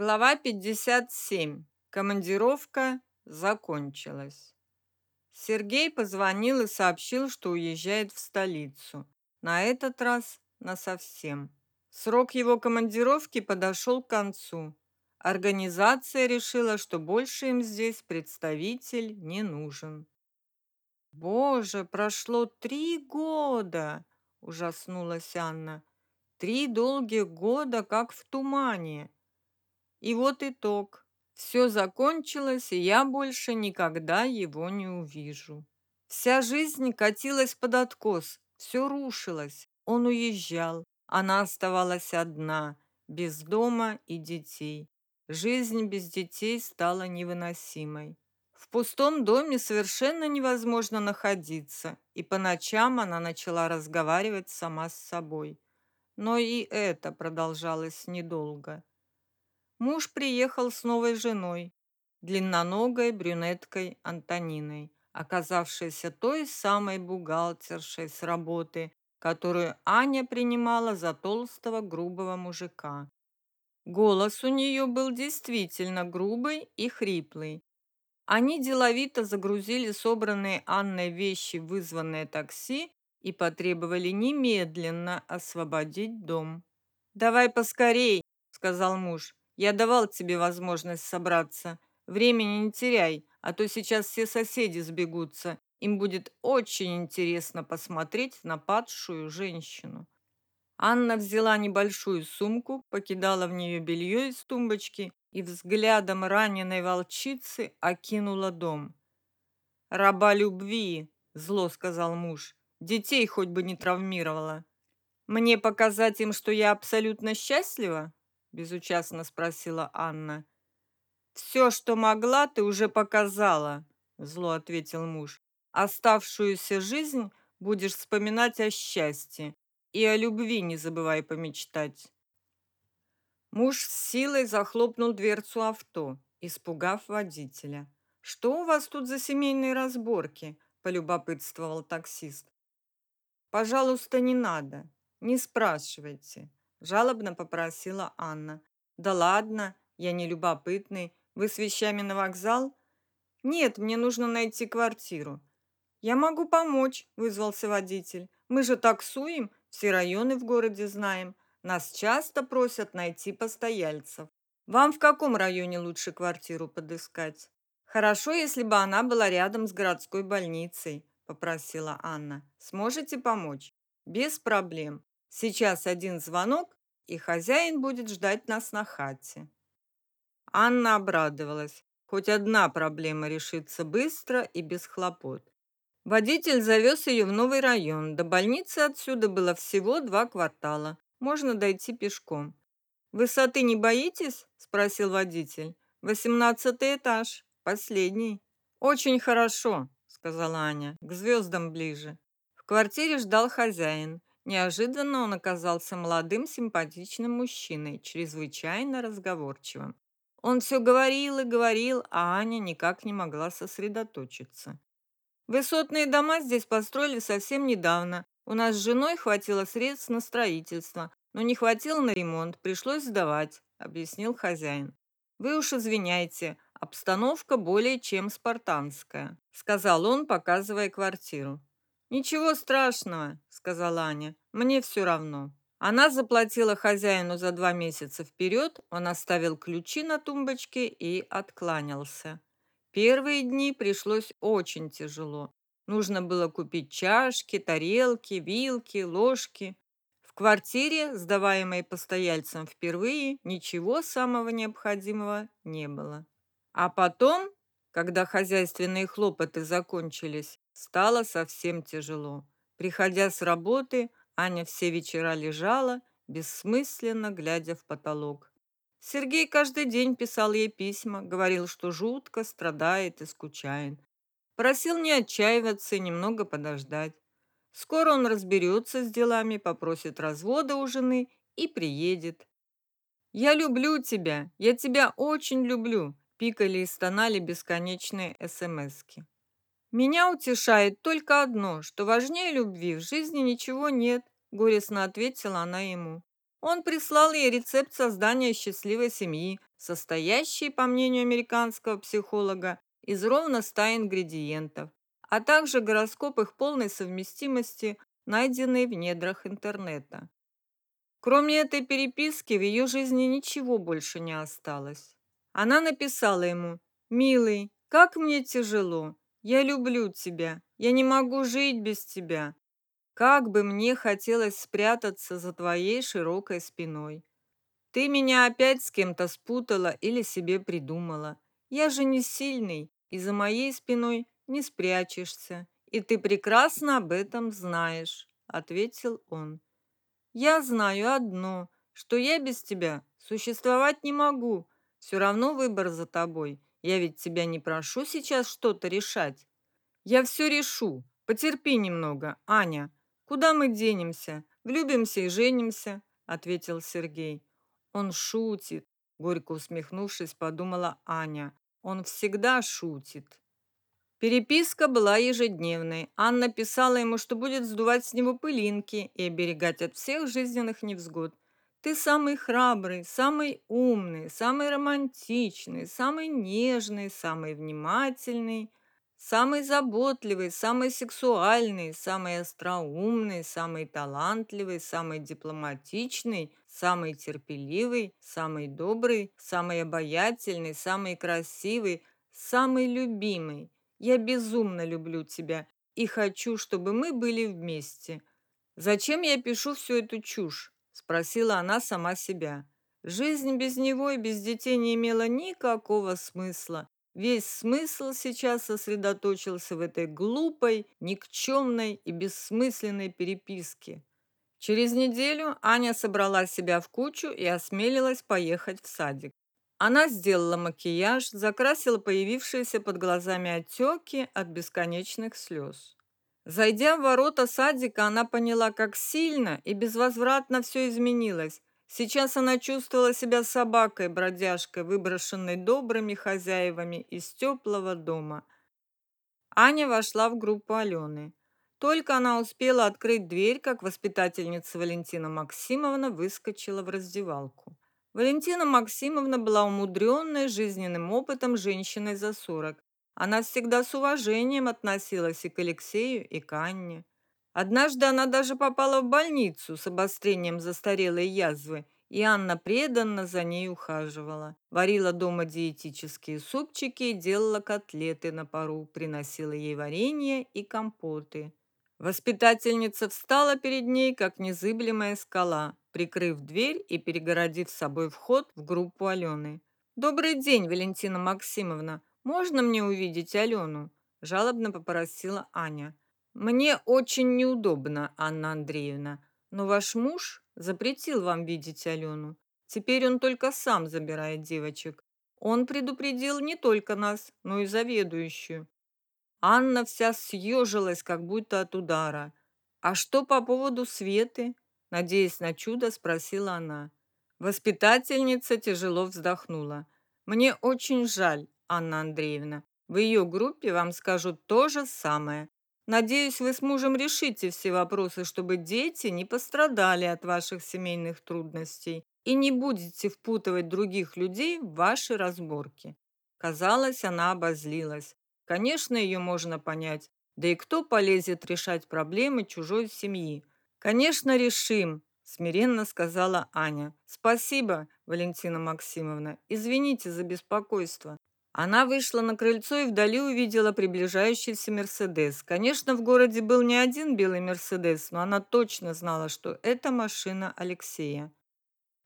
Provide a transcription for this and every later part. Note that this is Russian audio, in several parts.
Глава 57. Командировка закончилась. Сергей позвонил и сообщил, что уезжает в столицу. На этот раз насовсем. Срок его командировки подошел к концу. Организация решила, что больше им здесь представитель не нужен. «Боже, прошло три года!» – ужаснулась Анна. «Три долгих года, как в тумане!» И вот итог. Все закончилось, и я больше никогда его не увижу. Вся жизнь катилась под откос, все рушилось. Он уезжал, она оставалась одна, без дома и детей. Жизнь без детей стала невыносимой. В пустом доме совершенно невозможно находиться, и по ночам она начала разговаривать сама с собой. Но и это продолжалось недолго. Муж приехал с новой женой, длинноногой брюнеткой Антониной, оказавшейся той самой бухгалтершей с работы, которую Аня принимала за толстого грубого мужика. Голос у нее был действительно грубый и хриплый. Они деловито загрузили собранные Анной вещи в вызванное такси и потребовали немедленно освободить дом. «Давай поскорей», — сказал муж. Я давал тебе возможность собраться. Времени не теряй, а то сейчас все соседи сбегутся. Им будет очень интересно посмотреть на падшую женщину. Анна взяла небольшую сумку, покидала в нее белье из тумбочки и взглядом раненой волчицы окинула дом. «Раба любви!» – зло сказал муж. «Детей хоть бы не травмировала. Мне показать им, что я абсолютно счастлива?» Безучастно спросила Анна. Все, что могла, ты уже показала, зло ответил муж. Оставшуюся жизнь будешь вспоминать о счастье и о любви не забывай помечтать. Муж с силой захлопнул дверцу авто, испугав водителя. Что у вас тут за семейные разборки? полюбопытствовал таксист. Пожалуйста, не надо. Не спрашивайте жалобно попросила Анна. Да ладно, я не любопытный. Вы с вещами на вокзал? Нет, мне нужно найти квартиру. Я могу помочь, вызвался водитель. Мы же таксуем, все районы в городе знаем. Нас часто просят найти постояльцев. Вам в каком районе лучше квартиру подыскать? Хорошо, если бы она была рядом с городской больницей, попросила Анна. Сможете помочь? Без проблем. Сейчас один звонок, и хозяин будет ждать нас на хате. Анна обрадовалась. Хоть одна проблема решится быстро и без хлопот. Водитель завез ее в новый район. До больницы отсюда было всего два квартала. Можно дойти пешком. «Высоты не боитесь?» – спросил водитель. «Восемнадцатый этаж. Последний». «Очень хорошо», – сказала Аня. «К звездам ближе». В квартире ждал хозяин. Неожиданно он оказался молодым, симпатичным мужчиной, чрезвычайно разговорчивым. Он все говорил и говорил, а Аня никак не могла сосредоточиться. Высотные дома здесь построили совсем недавно. У нас с женой хватило средств на строительство, но не хватило на ремонт, пришлось сдавать, объяснил хозяин. Вы уж извиняйте, обстановка более чем спартанская, сказал он, показывая квартиру. «Ничего страшного», — сказала Аня. «Мне все равно». Она заплатила хозяину за два месяца вперед, он оставил ключи на тумбочке и откланялся. Первые дни пришлось очень тяжело. Нужно было купить чашки, тарелки, вилки, ложки. В квартире, сдаваемой постояльцам впервые, ничего самого необходимого не было. А потом, когда хозяйственные хлопоты закончились, Стало совсем тяжело. Приходя с работы, Аня все вечера лежала, бессмысленно глядя в потолок. Сергей каждый день писал ей письма, говорил, что жутко страдает и скучает. Просил не отчаиваться и немного подождать. Скоро он разберется с делами, попросит развода у жены и приедет. «Я люблю тебя, я тебя очень люблю», пикали и стонали бесконечные смски. Меня утешает только одно, что важнее любви в жизни ничего нет, горестно ответила она ему. Он прислал ей рецепт создания счастливой семьи, состоящей, по мнению американского психолога, из ровно 100 ингредиентов, а также гороскоп их полной совместимости, найденный в недрах интернета. Кроме этой переписки в ее жизни ничего больше не осталось. Она написала ему «Милый, как мне тяжело. Я люблю тебя. Я не могу жить без тебя. Как бы мне хотелось спрятаться за твоей широкой спиной. Ты меня опять с кем-то спутала или себе придумала. Я же не сильный, и за моей спиной не спрячешься. И ты прекрасно об этом знаешь, ответил он. Я знаю одно, что я без тебя существовать не могу. Все равно выбор за тобой. Я ведь тебя не прошу сейчас что-то решать. Я все решу. Потерпи немного, Аня. Куда мы денемся? Влюбимся и женимся, ответил Сергей. Он шутит, горько усмехнувшись, подумала Аня. Он всегда шутит. Переписка была ежедневной. Анна писала ему, что будет сдувать с него пылинки и оберегать от всех жизненных невзгод. Ты самый храбрый, самый умный, самый романтичный, самый нежный, самый внимательный, самый заботливый, самый сексуальный, самый остроумный, самый талантливый, самый дипломатичный, самый терпеливый, самый добрый, самый обаятельный, самый красивый, самый любимый. Я безумно люблю тебя и хочу, чтобы мы были вместе. Зачем я пишу всю эту чушь? Спросила она сама себя. Жизнь без него и без детей не имела никакого смысла. Весь смысл сейчас сосредоточился в этой глупой, никчемной и бессмысленной переписке. Через неделю Аня собрала себя в кучу и осмелилась поехать в садик. Она сделала макияж, закрасила появившиеся под глазами отеки от бесконечных слез. Зайдя в ворота садика, она поняла, как сильно и безвозвратно все изменилось. Сейчас она чувствовала себя собакой-бродяжкой, выброшенной добрыми хозяевами из теплого дома. Аня вошла в группу Алены. Только она успела открыть дверь, как воспитательница Валентина Максимовна выскочила в раздевалку. Валентина Максимовна была умудренной жизненным опытом женщиной за сорок. Она всегда с уважением относилась и к Алексею, и к Анне. Однажды она даже попала в больницу с обострением застарелой язвы, и Анна преданно за ней ухаживала. Варила дома диетические супчики и делала котлеты на пару, приносила ей варенье и компоты. Воспитательница встала перед ней, как незыблемая скала, прикрыв дверь и перегородив собой вход в группу Алены. «Добрый день, Валентина Максимовна. «Можно мне увидеть Алену?» – жалобно попросила Аня. «Мне очень неудобно, Анна Андреевна, но ваш муж запретил вам видеть Алену. Теперь он только сам забирает девочек. Он предупредил не только нас, но и заведующую». Анна вся съежилась, как будто от удара. «А что по поводу Светы?» Надеясь на чудо, спросила она. Воспитательница тяжело вздохнула. «Мне очень жаль, Анна Андреевна. В ее группе вам скажут то же самое. Надеюсь, вы с мужем решите все вопросы, чтобы дети не пострадали от ваших семейных трудностей и не будете впутывать других людей в ваши разборки. Казалось, она обозлилась. Конечно, ее можно понять. Да и кто полезет решать проблемы чужой семьи? Конечно, решим, смиренно сказала Аня. Спасибо, Валентина Максимовна. Извините за беспокойство. Она вышла на крыльцо и вдали увидела приближающийся Мерседес. Конечно, в городе был не один белый Мерседес, но она точно знала, что это машина Алексея.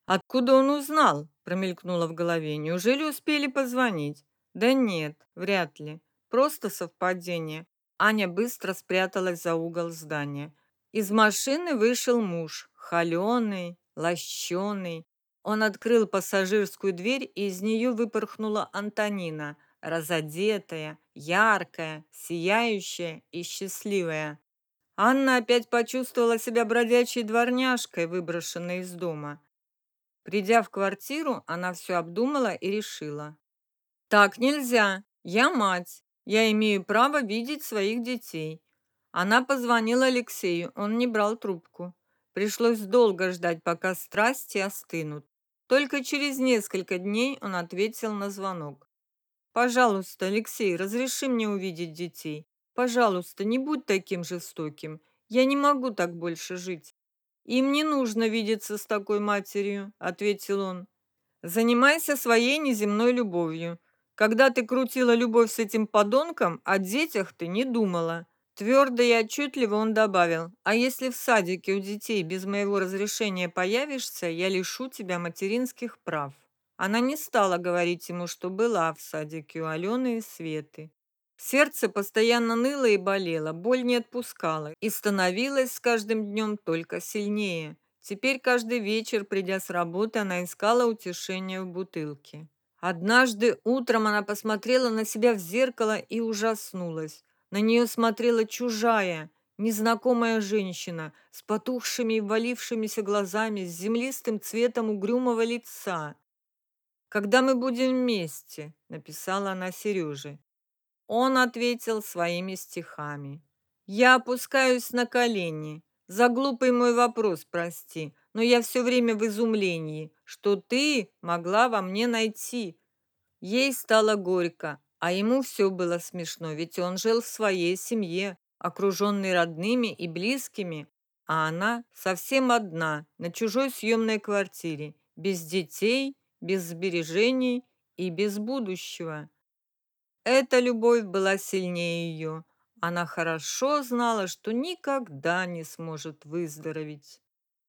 «Откуда он узнал?» – промелькнуло в голове. «Неужели успели позвонить?» «Да нет, вряд ли. Просто совпадение». Аня быстро спряталась за угол здания. Из машины вышел муж, холеный, лощеный, он открыл пассажирскую дверь, и из нее выпорхнула Антонина, разодетая, яркая, сияющая и счастливая. Анна опять почувствовала себя бродячей дворняжкой, выброшенной из дома. Придя в квартиру, она все обдумала и решила. «Так нельзя. Я мать. Я имею право видеть своих детей». Она позвонила Алексею, он не брал трубку. Пришлось долго ждать, пока страсти остынут. Только через несколько дней он ответил на звонок. «Пожалуйста, Алексей, разреши мне увидеть детей. Пожалуйста, не будь таким жестоким. Я не могу так больше жить». «Им не нужно видеться с такой матерью», — ответил он. «Занимайся своей неземной любовью. Когда ты крутила любовь с этим подонком, о детях ты не думала». Твердо и отчетливо он добавил, «А если в садике у детей без моего разрешения появишься, я лишу тебя материнских прав». Она не стала говорить ему, что была в садике у Алены и Светы. Сердце постоянно ныло и болело, боль не отпускала и становилась с каждым днем только сильнее. Теперь каждый вечер, придя с работы, она искала утешения в бутылке. Однажды утром она посмотрела на себя в зеркало и ужаснулась. На нее смотрела чужая, незнакомая женщина с потухшими и валившимися глазами, с землистым цветом угрюмого лица. «Когда мы будем вместе?» — написала она Сереже. Он ответил своими стихами. «Я опускаюсь на колени. За глупый мой вопрос прости, но я все время в изумлении, что ты могла во мне найти». Ей стало горько, а ему все было смешно, ведь он жил в своей семье, окруженный родными и близкими, а она совсем одна, на чужой съемной квартире, без детей, без сбережений и без будущего. Эта любовь была сильнее ее. Она хорошо знала, что никогда не сможет выздороветь.